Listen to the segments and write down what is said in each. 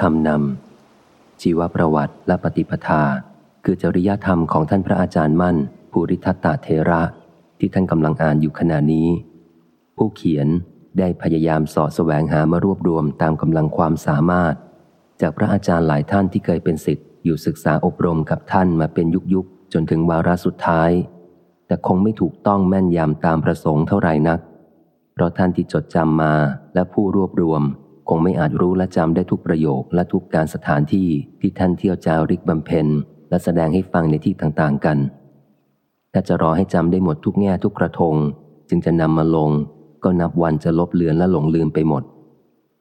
คำนำชีวประวัติและปฏิปทา คือจริยธรรมของท่านพระอาจารย์มั่น ภูริทัตตาเทระ ที่ท่านกำลังอ่านอยู่ขณะนี้ ผู้เขียนได้พยายามสอดแสวงหามารวบรวมตามกำลังความสามารถ จากพระอาจารย์หลายท่านที่เคยเป็นศิษย์อยู่ศึกษาอบรมกับท่านมาเป็นยุคยุคจนถึงวาระสุดท้าย แต่คงไม่ถูกต้องแม่นยำตามประสงค์เท่าไรนัก เพราะท่านที่จดจำมาและผู้รวบรวม คงไม่อาจรู้และจำได้ทุกประโยคและทุกการสถานที่ที่ท่านเที่ยวจาริกบำเพ็ญและแสดงให้ฟังในที่ต่างๆกัน ถ้าจะรอให้จำได้หมดทุกแง่ทุกกระทง จึงจะนำมาลง ก็นับวันจะลบเลือนและหลงลืมไปหมด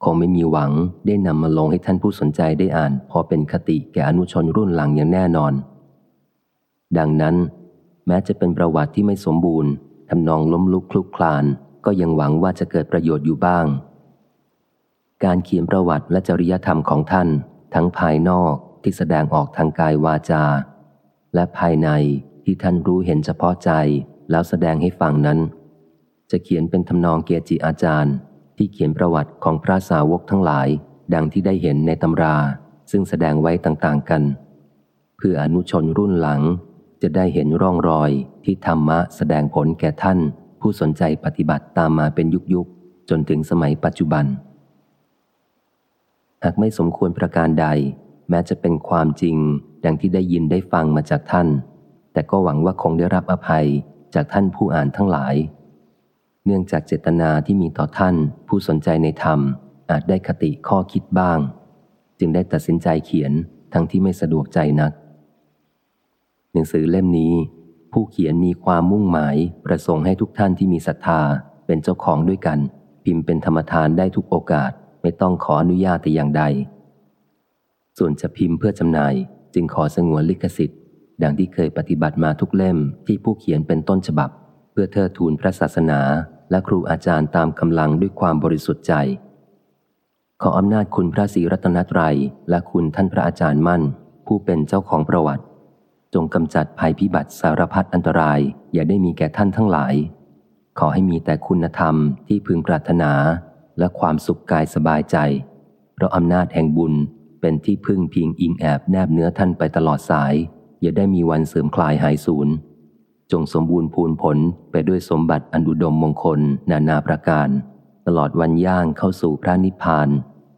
คงไม่มีหวังได้นำมาลงให้ท่านผู้สนใจได้อ่าน พอเป็นคติแก่อนุชนรุ่นหลังอย่างแน่นอน ดังนั้น แม้จะเป็นประวัติที่ไม่สมบูรณ์ทำนองล้มลุกคลุกคลาน ก็ยังหวังว่าจะเกิดประโยชน์อยู่บ้าง การเขียนประวัติและจริยธรรมของท่าน ทั้งภายนอกที่แสดงออกทางกายวาจา และภายในที่ท่านรู้เห็นเฉพาะใจแล้วแสดงให้ฟังนั้น จะเขียนเป็นทำนองเกจิอาจารย์ ที่เขียนประวัติของพระสาวกทั้งหลาย ดังที่ได้เห็นในตำรา ซึ่งแสดงไว้ต่างๆกัน เพื่ออนุชนรุ่นหลังจะได้เห็นร่องรอยที่ธรรมะแสดงผลแก่ท่าน ผู้สนใจปฏิบัติตามมาเป็นยุคยุคจนถึงสมัยปัจจุบัน หากไม่สมควรประการใด แม้จะเป็นความจริง ดังที่ได้ยินได้ฟังมาจากท่าน แต่ก็หวังว่าคงได้รับอภัยจากท่านผู้อ่านทั้งหลาย เนื่องจากเจตนาที่มีต่อท่าน ผู้สนใจในธรรม อาจได้คติข้อคิดบ้าง จึงได้ตัดสินใจเขียนทั้งที่ไม่สะดวกใจนัก หนังสือเล่มนี้ ผู้เขียนมีความมุ่งหมาย ประสงค์ให้ทุกท่านที่มีศรัทธาเป็นเจ้าของด้วยกัน พิมพ์เป็นธรรมทานได้ทุกโอกาส ไม่ต้องขออนุญาตแต่อย่างใด ส่วนจะพิมพ์เพื่อจำหน่าย จึงขอสงวนลิขสิทธิ์ ดังที่เคยปฏิบัติมาทุกเล่มที่ผู้เขียนเป็นต้นฉบับ เพื่อเทิดทูนพระศาสนา และครูอาจารย์ตามกำลังด้วยความบริสุทธิ์ใจ ขออำนาจคุณพระศรีรัตนตรัย และคุณท่านพระอาจารย์มั่น ผู้เป็นเจ้าของประวัติ จงกำจัดภัยพิบัติสารพัดอันตราย อย่าได้มีแก่ท่านทั้งหลายขอให้มีแต่คุณธรรมที่พึงปรารถนา และความสุขกายสบายใจ เพราะอำนาจแห่งบุญเป็นที่พึ่งพิงอิงแอบแนบเนื้อท่านไปตลอดสาย อย่าได้มีวันเสื่อมคลายหายสูญ จงสมบูรณ์พูนผลไปด้วยสมบัติอันดุดมมงคลนานาประการ ตลอดวันย่างเข้าสู่พระนิพพาน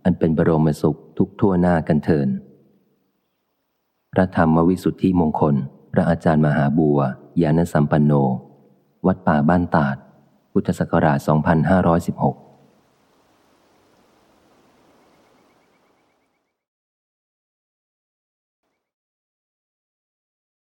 อันเป็นบรมสุขทุกทั่วหน้ากันเทินพระธรรมวิสุทธิมงคล พระอาจารย์มหาบัวยานสัมปันโน วัดป่าบ้านตาด พุทธศักราช 2516